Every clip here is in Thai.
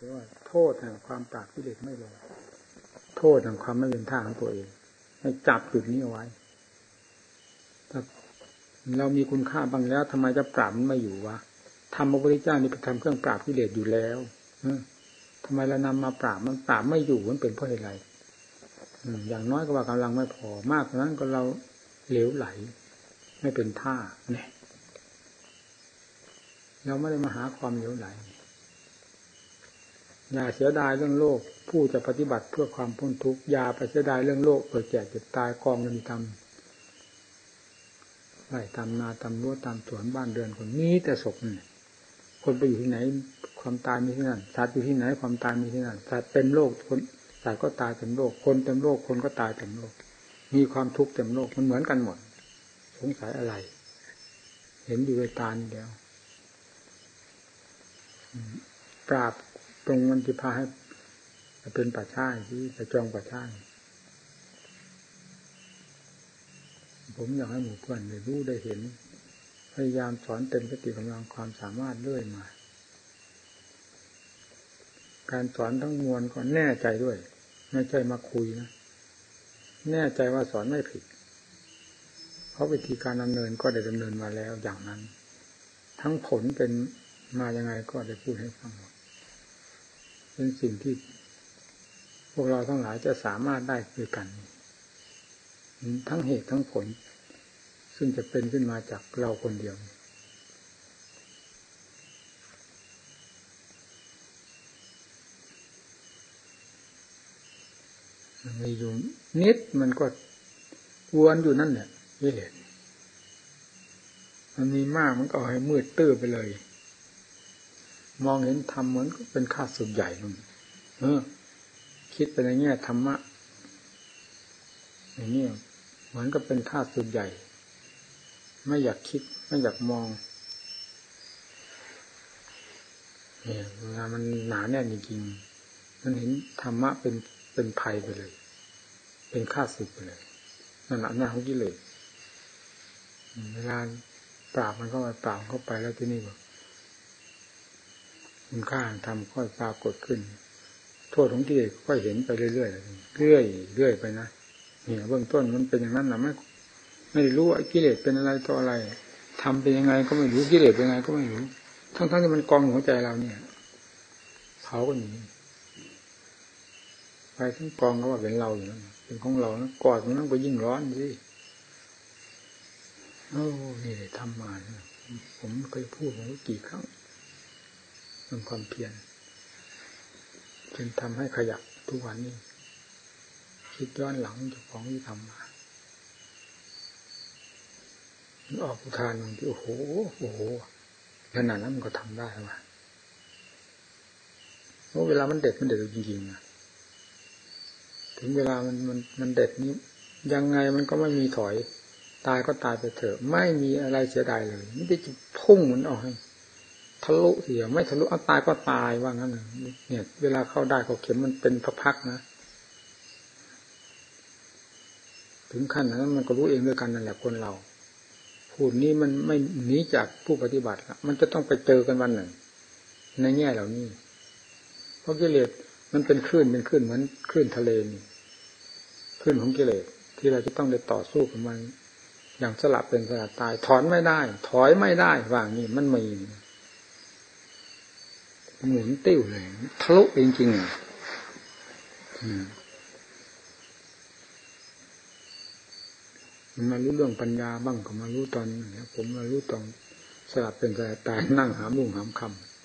เรียกว่าโทษแห่งความปราบกิเลสไม่ลง โทษแห่งความไม่เป็นท่าของตัวเอง ให้จับจุดนี้เอาไว้ถ้าเรามีคุณค่าบางแล้วทำไมจะปราบมันไม่อยู่วะทำพระพุทธเจ้านี่เป็นทำเครื่องปราบกิเลสอยู่แล้วทำไมเรานำมาปราบมันปราบไม่อยู่มันเป็นเพราะอะไรอย่างน้อยก็ว่ากำลังไม่พอมากนั้นก็เราเหลวไหล ไม่เป็นท่าเนี่ยเราไม่ได้มาหาความเหลวไหล อย่าเสียดายเรื่องโลก ผู้จะปฏิบัติเพื่อความพ้นทุกข์อย่าไปเสียดายเรื่องโลกเกิดแก่เจ็บตายกองเงินทำไร่ตามนาตามรั้วตามสวนบ้านเรือนคนนี้แต่ศพเนี่ยคนไปอยู่ที่ไหน ความตายมีที่นั่นสัตว์อยู่ที่ไหนความตายมีที่นั่นสัตว์เต็มโลกคนสัตว์ก็ตายเต็มโลก คนเต็มโลกคนก็ตายเต็มโลก มีความทุกข์เต็มโลกมันเหมือนกันหมด สงสัยอะไร เห็นอยู่ในตานี่แล้วปราบ ตรงมันจะพาให้เป็นป่าช้าที่จะจองป่าช้าผมอยากให้หมู่เพื่อนได้รู้ได้เห็น พยายามสอนเต็มสติกำลังความสามารถเรื่อยมา การสอนทั้งมวลก็แน่ใจด้วย ไม่ใช่มาคุยนะ แน่ใจว่าสอนไม่ผิด เพราะวิธีการดำเนินก็ได้ดำเนินมาแล้วอย่างนั้น ทั้งผลเป็นมายังไงก็ได้พูดให้ฟัง เป็นสิ่งที่ พวกเราทั้งหลายจะสามารถได้ด้วยกัน ทั้งเหตุทั้งผล ซึ่งจะเป็นขึ้นมาจากเราคนเดียวมีอยู่นิดมันก็วนอยู่นั่นแหละไม่เห็นมันมีมากมันก็ให้มืดตื้อไปเลย มองเห็นธรรมเหมือนเป็นค่าสุดใหญ่นู่นเออ คิดไปในแง่ธรรมะอย่างนี้เหมือนกับเป็นค่าสุดใหญ่ ไม่อยากคิด ไม่อยากมองเนี่ยเวลามันหนาแน่นจริงๆมันเห็นธรรมะเป็นเป็นภัยไปเลย เป็นค่าศึกไปเลยนั่นแหละหน้าของกิเลสเวลาปราบมันเข้าไปปราบเข้าไปแล้วที่นี่บอก คุณค่าทำค่อยปรากฏขึ้น โทษของกิเลสค่อยเห็นไปเรื่อยๆเรื่อยเรื่อยไปนะเนี่ยเบื้องต้นมันเป็นอย่างนั้นนะไม่ไม่รู้ว่ากิเลสเป็นอะไรต่ออะไรทำเป็นยังไงก็ไม่รู้กิเลสเป็นยังไงก็ไม่รู้ ทั้งๆที่มันกองหัวใจเราเนี่ยเผาก็หนีไปทั้งกองก็ว่าเป็นเราอยู่นั่นเป็นของเรานะกอดมันนั่งไปยิ่งร้อนสิโอ้นี่ทำมาผมเคยพูดมากี่ครั้ง เรื่องความเพียรจึงทำให้ขยับทุกวันนี้ คิดย้อนหลังจากของที่ทำมาออกอุทานบางทีโอ้โหโอ้โหขนาดนั้นมันก็ทำได้มาเพราะเวลามันเด็ดมันเด็ดจริงๆนะถึงเวลามันมันมันเด็ดนี้ยังไงมันก็ไม่มีถอย ตายก็ตายไปเถอะ ไม่มีอะไรเสียดายเลยไม่จะพุ่งมันออกให้ ทะลุเสียไม่ทะลุเอาตายก็ตายว่างั้นเนี่ย เวลาเข้าได้ก็เข็มมันเป็นพักๆนะถึงขั้นนั้นมันก็รู้เองด้วยกันนั่นแหละคนเราพูดนี้มันไม่หนีจากผู้ปฏิบัติละมันจะต้องไปเจอกันวันหนึ่ง ในแง่เหล่านี้ เพราะกิเลสมันเป็นคลื่นเป็นคลื่นเหมือนคลื่นทะเลนี่คลื่นของกิเลสที่เราจะต้องได้ต่อสู้กับมัน อย่างสลับเป็นสลับตาย ถอนไม่ได้ ถอยไม่ได้ว่างนี่มันมี หมุนติ้วเลยทะลุจริงๆมันมารู้เรื่องปัญญาบ้างก็มารู้ตอนนี้ผมมารู้ตอนสลับเป็นสลับตายนั่งหามุ่งหามค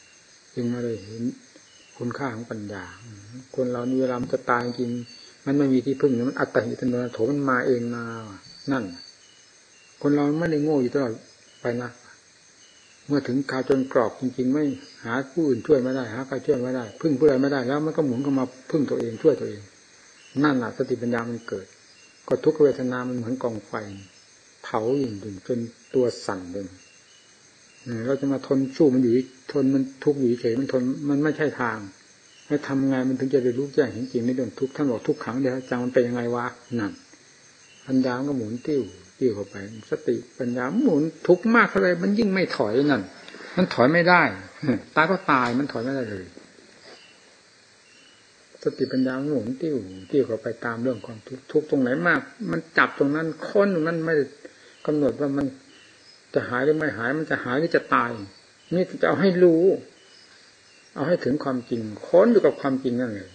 ำจึงมาได้เห็นคุณค่าของปัญญา คนเรานี่เวลามันจะตายจริง มันไม่มีที่พึ่งมันอัตติตโนโถมันมาเองมานั่น คนเราไม่ได้โง่อยู่ตลอดไปนะ เมื่อถึงคาจนกรอบจริงๆ ไม่หาผู้อื่นช่วยไม่ได้หาใครช่วยไม่ได้ พึ่งผู้ใดไม่ได้แล้ว มันก็หมุนเข้ามาพึ่งตัวเองช่วยตัวเอง นั่นแหละสติปัญญามันเกิด ก็ทุกเวทนามันเหมือนกองไฟ เผาอย่งดึงจนตัวสั่นเลยเราจะมาทนสู้มันอยู่ทนมันทุกข์อยู่เฉยมันทนมันไม่ใช่ทางให้ทำไงมันถึงจะได้รู้แจ้งเห็นจริงในเรื่องทุกข์ท่านบอกทุกขังเดียวจังมันเป็นยังไงวะนั่นปัญญาก็หมุนติ้ว ติ้เข้าไป สติปัญญาหมุนทุกมากเท่าไรมันยิ่งไม่ถอยนั่น มันถอยไม่ได้ตายก็ตายมันถอยไม่ได้เลย สติปัญญาหมุนติ้วติ้วเข้าไปตามเรื่องความทุกข์ทุกตรงไหนมาก มันจับตรงนั้นค้นตรงนั้นไม่กำหนดว่ามันจะหายหรือไม่หาย มันจะหายหรือจะตาย นี่จะเอาให้รู้ เอาให้ถึงความจริงค้นอยู่กับความจริงนั่นเลย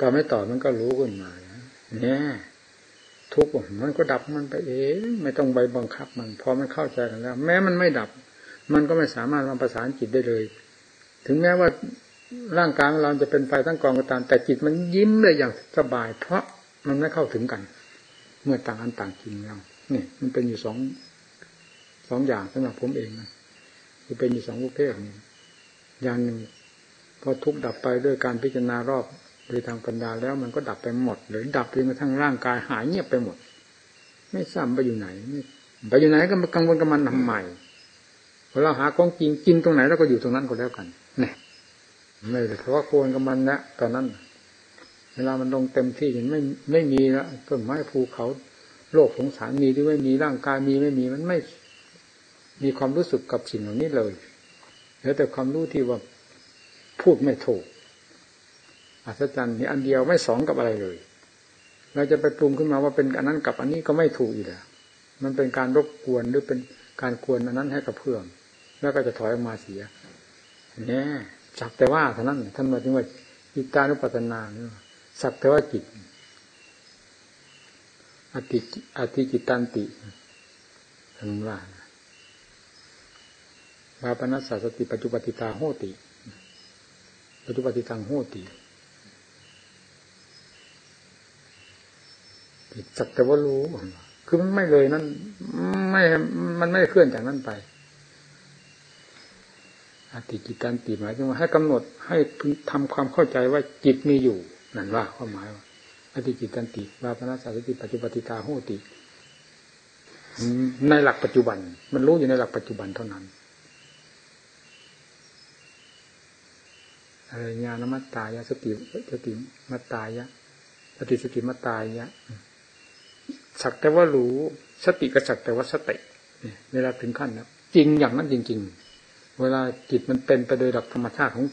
ต่อไม่ต่อมันก็รู้ขึ้นมาเนี่ย ทุกข์มันก็ดับมันไปเองไม่ต้องใบบังคับมัน พอมันเข้าใจกันแล้ว แม้มันไม่ดับ มันก็ไม่สามารถมาประสานจิตได้เลย ถึงแม้ว่าร่างกายของเราจะเป็นไฟทั้งกองก็ตาม แต่จิตมันยิ้มเลยอย่างสบาย เพราะมันไม่เข้าถึงกัน เมื่อต่างอันต่างจริงเราเนี่ยมันเป็นอยู่สองสองอย่างสำหรับผมเองนะคือเป็นอยู่สองประเภทอย่างหนึ่งพอทุกดับไปด้วยการพิจารณารอบ โดยทางปัญญาแล้วมันก็ดับไปหมด หรือดับจนกระทั่งร่างกายหายเงียบไปหมด ไม่ทราบไปอยู่ไหนไปอยู่ไหนก็มากังวลกับมันทำไมพอเราหาของจริงกินตรงไหนเราก็อยู่ตรงนั้นก็แล้วกันเนี่ยไม่เพราะว่าควรกับมันนะตอนนั้น เวลามันลงเต็มที่เห็นไม่ไม่มีแล้วต้นไม้ภูเขาโลกสงสารมีหรือไม่มีร่างกายมีไม่มีมันไม่ มีความรู้สึกกับสิ่งเหล่านี้เลยเหลือแต่ความรู้ที่ว่าพูดไม่ถูก อัศจรรย์นี่อันเดียวไม่สองกับอะไรเลย เราจะไปปรุงขึ้นมาว่าเป็นอันนั้นกับอันนี้ก็ไม่ถูกอีกแล้วมันเป็นการรบกวนหรือเป็นการกวนอันนั้นให้กับเพื่อมแล้วก็จะถอยออกมาเสียเนี่ยสักแต่ว่าเท่านั้นท่านมาถึงว่าจิตานุปัฏนาเนี่ยสักแต่ว่าจิตอติอติจิตันติท่านว่าวาปนัสสติปัจจุปติตาโหติ ปัจจุปติตังโหติ สักแต่ว่ารู้คือมันไม่เลยนั่นไม่ มันไม่เคลื่อนจากนั้นไปอติจิตันติหมายถึงว่าให้กำหนดให้ทำความเข้าใจว่าจิตมีอยู่นั่นว่าความหมายว่าอติจิตันติวาปนาสสติปัจจุปติตาโหติในหลักปัจจุบัน มันรู้อยู่ในหลักปัจจุบันเท่านั้นอะไรญาณมัตตายะสติสติมัตตายะสติสติมัตตายะ สักแต่ว่ารู้สติก็สักแต่ว่าสติเวลาถึงขั้นแล้วจริงอย่างนั้นจริง ๆ เวลาจิตมันเป็นไปโดยหลักธรรมชาติของ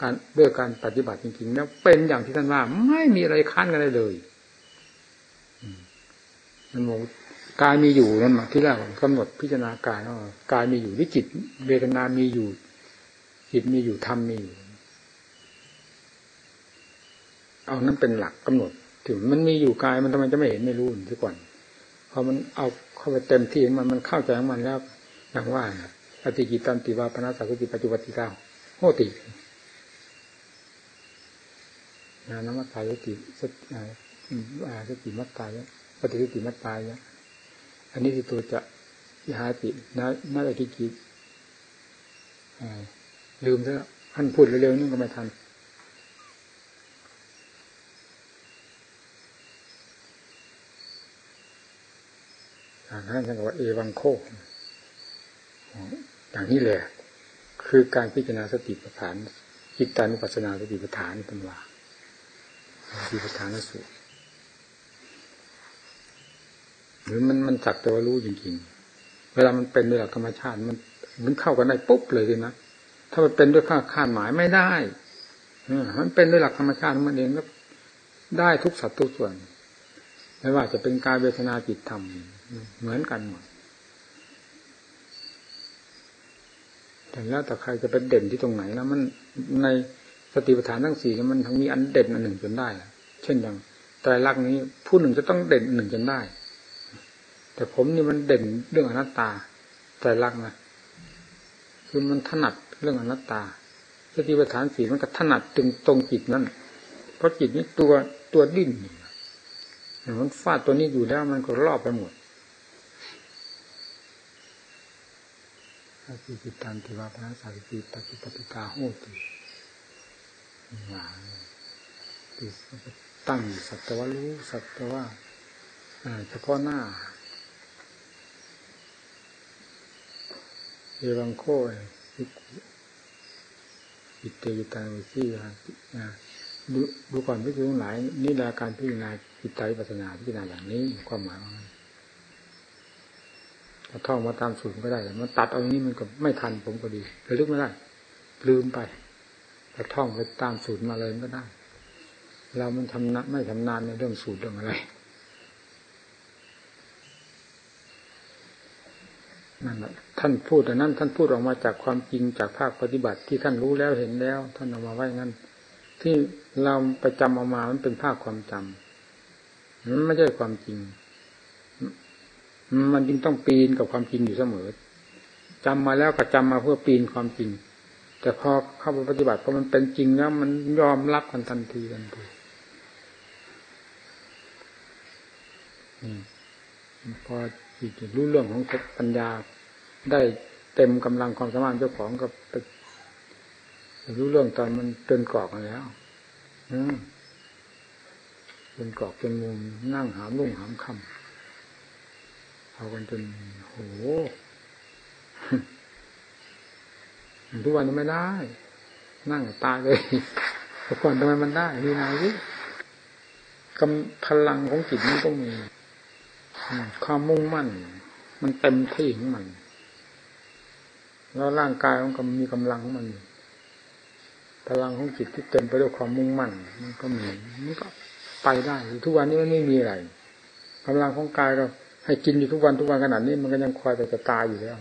การด้วยการปฏิบัติจริงๆแล้วเป็นอย่างที่ท่านว่า ไม่มีอะไรค้านกันได้เลยมันบอกกายมีอยู่นั่นมาที่แรกกำหนดพิจารณากายว่ากายมีอยู่ที่จิตเวทนามีอยู่ จิตมีอยู่ธรรมมีอยู่เอานั้นเป็นหลักกำหนด ถึงมันมีอยู่กายมันทำไมจะไม่เห็นไม่รู้ซะก่อนพอมันเอาเข้าไปเต็มที่มันมันเข้าใจของมันแล้วอย่างว่าอติกิตันติวาปนาสักุติปัจจุบัติตาโหตินานมัตตายติสติสติมัตตายปฏิสติมัตตายอันนี้คือตัวจะยาตินานาอติกิลืมซะท่านพูดเร็วๆนี่ก็ไม่ทัน ท่านท่านบอกว่าเอวังโคอย่างนี้แหละ คือการพิจารณาสติปัฏฐานจิตตานุปัสสนาสติปัฏฐานเป็นว่าสติปัฏฐานสุหรือมันมันจักแต่ว่ารู้จริงๆ เวลามันเป็นด้วยหลักธรรมชาติมันมันเข้ากันได้ปุ๊บเลยนะ ถ้ามันเป็นด้วยข้าคาดหมายไม่ได้มันเป็นด้วยหลักธรรมชาติมันเองก็ได้ทุกสัตว์ทุกส่วน ไม่ว่าจะเป็นกายเวทนาจิตธรรม เหมือนกันหมดแต่แล้วแต่ใครจะเป็นเด่นที่ตรงไหนแล้วมันในสติปัฏฐานทั้งสี่มันทั้งมีอันเด่นอันหนึ่งจนได้ เช่นอย่างไตรลักษณ์นี้ผู้หนึ่งจะต้องเด่นหนึ่งจนได้ แต่ผมนี่มันเด่นเรื่องอนัตตาไตรลักษณ์นะคือมันถนัดเรื่องอนัตตาสติปัฏฐานสี่มันก็ถนัดตึงตรงจิตนั่นเพราะจิตนี้ตัวตัวดิ้นมันฟาดตัวนี้อยู่แล้วมันก็รอบไปหมด อาทิจิตันติวาพระสาริติปัจจุปติกาโหติหนาติตั้งสัตวะรู้สัตว่าเฉพาะหน้าเอวังโคอิตเตยิตาวิชีดูก่อนพิจารณาหลายนี่แหละการพิจารณาจิตใจปัสนาพิจารณาอย่างนี้ความหมายว่า ท่องมาตามสูตรก็ได้ มันตัดเอาอย่างนี้มันก็ไม่ทันผมก็ดีระลึกไม่ได้ ลืมไปแต่ท่องไปตามสูตรมาเลยก็ได้ เรามันทำนะไม่ทำนานในเรื่องสูตรเรื่องอะไรนั่นแหละท่านพูดแต่นั้นท่านพูดออกมาจากความจริงจากภาคปฏิบัติที่ท่านรู้แล้วเห็นแล้ว ท่านเอามาไว้งั้นที่เราไปจำเอามามันเป็นภาคความจำมันไม่ใช่ความจริง มันจึงต้องปีนกับความจริงอยู่เสมอจำมาแล้วก็จำมาเพื่อปีนความจริง แต่พอเข้าไปปฏิบัติพอมันเป็นจริงแล้วมันยอมรับกันทันทีทันทีพอจิตรู้เรื่องของปัญญา ได้เต็มกำลังความสามารถเจ้าของก็ไปรู้เรื่องตอนมันเป็นกรอกแล้วเป็นกรอกเป็นมุมนั่งหามลุ่งหามคำ เอากันจนโหทุกวันนี้ไม่ได้ นั่งตายเลยแต่ก่อนทำไมมันได้ มีนาวิกำพลังของจิตมันต้องมีความมุ่งมั่น มันเต็มที่ของมัน แล้วร่างกายมันก็มีกำลังของมัน พลังของจิตที่เต็มไปด้วยความมุ่งมั่น มันก็มีมันก็ไปได้ ทุกวันนี้มันไม่มีอะไรกำลังของกายก็ ให้กินอยู่ทุกวันทุกวันขนาดนี้มันก็ยังคอยแต่จะตายอยู่แล้ว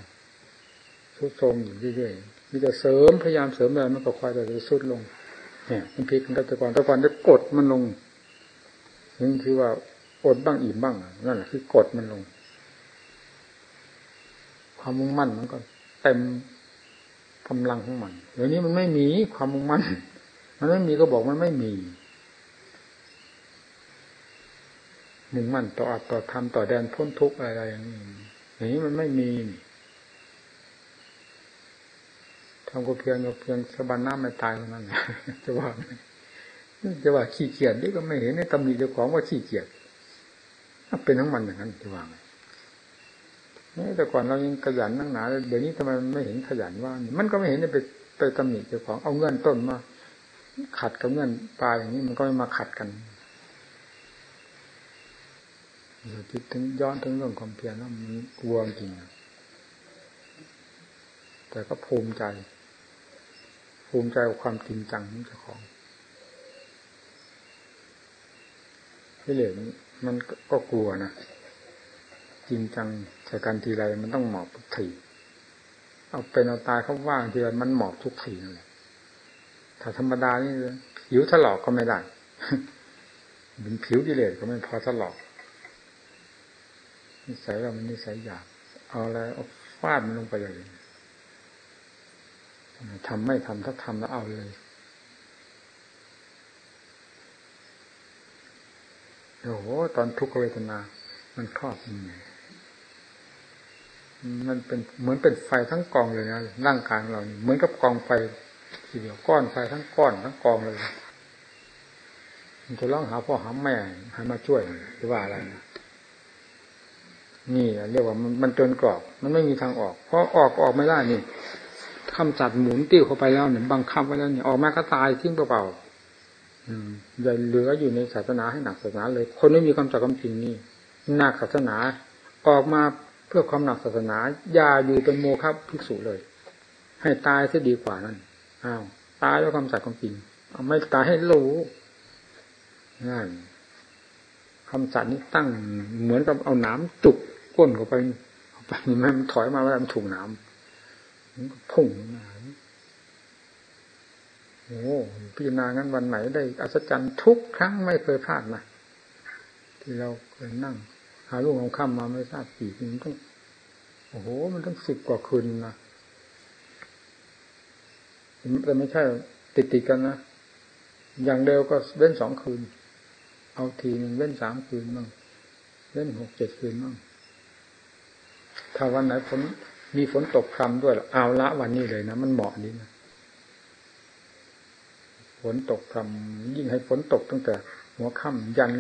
ทุดโทรมอยู่เรื่อยๆมีแต่เสริมพยายามเสริมอะไรมันก็คอยแต่จะสุดลงเนี่ยมันพลิกมันต่ก่อนต่ก่อนจะกดมันลงนี่นคือว่าอดบ้างอิ่มบ้างนั่นแหละคือกดมันลง ความมุ่งมั่นมันก็เต็มกำลังของมันเดี๋ยวนี้มันไม่มีความมุ่งมั่น มันไม่มีก็บอกมันไม่มี มุ่งมั่นต่ออัตต่อทำต่อแดนพ้นทุกข์อะไรอย่างนี้อย่างนี้มันไม่มีทำก็เพียงเพียงสะบันน้ำไม่ตายเท่านั้นจะว่าจะว่าขี้เกียจนี่ก็ไม่เห็นในตำหนิเจ้าของว่าขี้เกียจเป็นทั้งมันอย่างนั้นจะว่าไงแต่ก่อนเรายังขยันนั่งหนาเดี๋ยวนี้ทำไมไม่เห็นขยันว่ามันก็ไม่เห็นไปไปตำหนิเจ้าของเอาเงื่อนต้นมาขัดกับเงื่อนปลายอย่างนี้มันก็ไม่มาขัดกัน คิดถึงย้อนถึงเรื่องความเพียรแล้วมันกลัวจริงแต่ก็ภูมิใจ ภูมิใจกับความจริงจังของเจ้าของที่เหลือมันก็กลัวนะจริงจังใส่กันทีไรมันต้องหมอบทุกทีเอาเป็นเอาตายเขาว่างทีไรมันหมอบทุกทีนั่นแหละถ้าธรรมดานี่ผิวถลอกก็ไม่ได้เป็นผิวกิเลสก็ไม่พอถลอก นิสัยเรามันนิสัยหยาบเอาอะไรเอาฟาดมันลงไปเลยทำไม่ทำถ้าทำแล้วเอาเลยโอ้โหตอนทุกขเวทนา มันครอบมันเป็นเหมือนเป็นไฟทั้งกองเลยนะร่างกายเราเหมือนกับกองไฟทีเดียวก้อนไฟทั้งก้อนทั้งกองเลย มันจะร้องหาพ่อหาแม่ให้มาช่วยหรือว่าอะไรนะ นี่เรียกว่ามันจนกรอบ มันไม่มีทางออก เพราะออกออกไม่ได้นี่คำจัดหมุนติ้วเข้าไปแล้วเนี่ยบังคับไว้แล้วเนี่ยออกมาก็ตายทิ้งเปล่าๆอย่าเหลืออยู่ในศาสนาให้หนักศาสนาเลย คนไม่มีคำจัดคำจริงนี่หนักศาสนา ออกมาเพื่อความหนักศาสนาอย่าอยู่เป็นโมฆะภิกษุเลย ให้ตายซะดีกว่านั้นอ้าวตายแล้วยคำจัดคำจริงไม่ตายให้รู้นั่นคำสัตย์นี้ตั้งเหมือนกับเอาหนามจุก ก้นเข้าไปเข้าไปมันถอยมาเวลามันถูกนามมันก็พุ่งมาโอ้พิจารณางั้นวันไหนได้อัศจรรย์ทุกครั้งไม่เคยพลาดนะที่เราเคยนั่ง หาลูกของข้ามมาไม่ทราบกี่มันต้องโอ้โห มันต้องสิบกว่าคืนนะแต่ไม่ใช่ติดติดกันนะอย่างเดียวก็เว้นสองคืน เอาทีหนึ่งเว้นสามคืนบ้างเว้นหกเจ็ดคืนบ้าง ถ้าวันไหนฝนมีฝนตกคำด้วยเอาละวันนี้เลยนะมันเหมาะนี้นะฝนตกคำยิ่งให้ฝนตกตั้งแต่ หัวค่ำยัน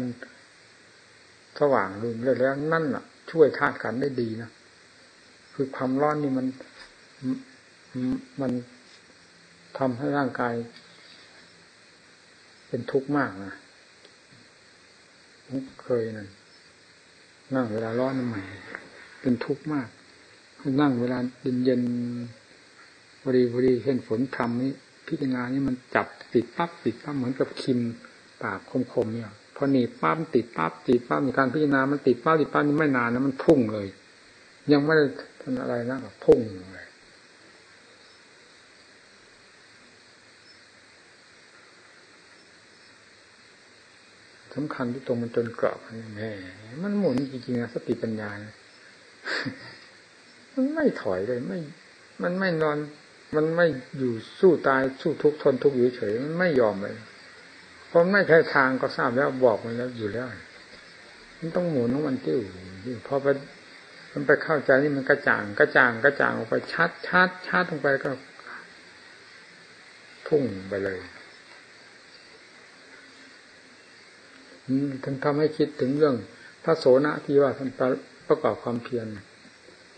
สว่างรุนเลยแล้วนั่นอะ ช่วยธาตุกันได้ดีนะคือความร้อนนี่มันมันทำให้ร่างกาย เป็นทุกข์มากนะเคยนั่นนั่งเวลาร้อนใหม่ เป็นทุกข์มาก นั่งเวลาเย็นเย็นพอดีพอดีเห็นฝนทำนี้ พิจารณานี่มันจับติดปั๊บติดปั๊บเหมือนกับคิมปากคมๆเนี่ยพอหนีปั๊บติดปั๊บติดปั๊บมีการพิจารณามันติดปั๊บติดปั๊บนี่ไม่นานนะมันพุ่งเลย ยังไม่ได้ทำอะไรนะก็พุ่งเลยสำคัญที่ตรงมันจนกรอบมันแหมมันหมุนจริงๆนะสติปัญญานะ มันไม่ถอยเลยไม่ มันไม่นอน มันไม่อยู่สู้ตายสู้ทุกข์ทนทุกข์อยู่เฉยมันไม่ยอมเลยเพราะไม่ใช่ทางก็ทราบแล้วบอกมันแล้วอยู่แล้วมันต้องหมุนของมันติ้วพอไปมันไปเข้าใจนี่มันกระจ่างกระจ่างกระจ่างออกไปชัดชัดชัดลงไปก็ พุ่งไปเลยถึงทำให้คิดถึงเรื่องพระโสนะที่ว่าท่าน ประกอบความเพียร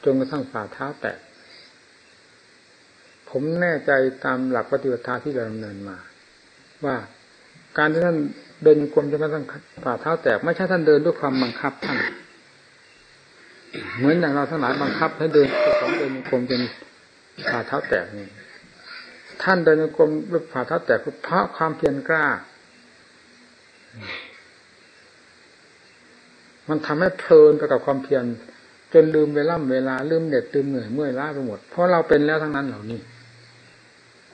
จนกระทั่งฝ่าเท้าแตก ผมแน่ใจตามหลักปฏิบัติที่เราดำเนินมา ว่าการที่ท่านเดินกลมจนกระทั่งฝ่าเท้าแตก ไม่ใช่ท่านเดินด้วยความบังคับท่านเหมือนอย่างเราทั้งหลายบังคับให้เดินของเดินกลมจนฝ่าเท้าแตกนี่ท่านเดินกลมด้วยฝ่าเท้าแตกเพราะความเพียรกล้า มันทำให้เพลินไปกับความเพียรจนลืมเวลาเวลาลืมเด็ดลืมเหนื่อยเมื่อยล้าไปหมดเพราะเราเป็นแล้วทั้งนั้นเหล่านี้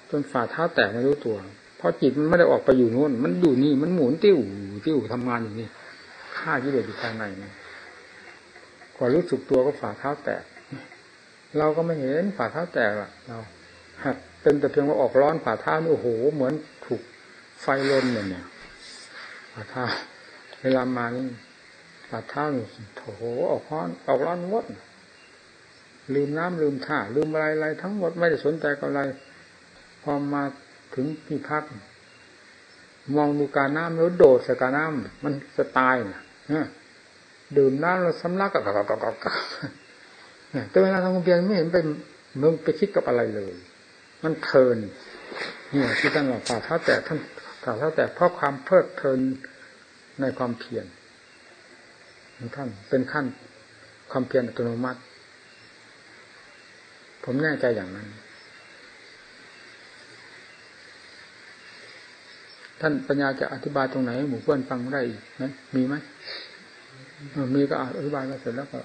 จนฝ่าเท้าแตกไม่รู้ตัว เพราะจิตมันไม่ได้ออกไปอยู่โน่น มันอยู่นี่มันหมุนติ้วติ้วทำงานอยู่นี่ฆ่ากิเลสอยู่ภายในนี่กว่ารู้สึกตัวก็ฝ่าเท้าแตก เราก็ไม่เห็นฝ่าเท้าแตกหรอกเราหัดเป็นแต่เพียงว่าออกร้อนฝ่าเท้านี่โอ้โห เหมือนถูกไฟลนเนี่ยฝ่าเท้าเวลามานี่ ฝ่าเท้าโถออกร้อนออกร้อนหมดลืมน้ำลืมท่าลืมอะไรอะไรทั้งหมดไม่ได้สนใจกับอะไร พอมาถึงที่พัก มองดูการน้ำแล้วโดดสกาน้ำมันจะตายนะดื่มน้ำแล้วสำลักกับกับกับกับกับแต่เวลาทำความเพียรไม่เห็นไปมึงไปคิดกับอะไรเลย มันเพลินเนี่ยที่ท่านบอกฝ่าเท้าแตกท่านฝ่าเท้าแตกเพราะความเพลิดเพลินในความเพียร ท่านเป็นขั้นความเพียรอัตโนมัติ ผมแน่ใจอย่างนั้น ท่านปัญญาจะอธิบายตรงไหนหมู่เพื่อนฟังได้อีกไหมมีไหมมีก็อธิบายมาเสร็จแล้วก็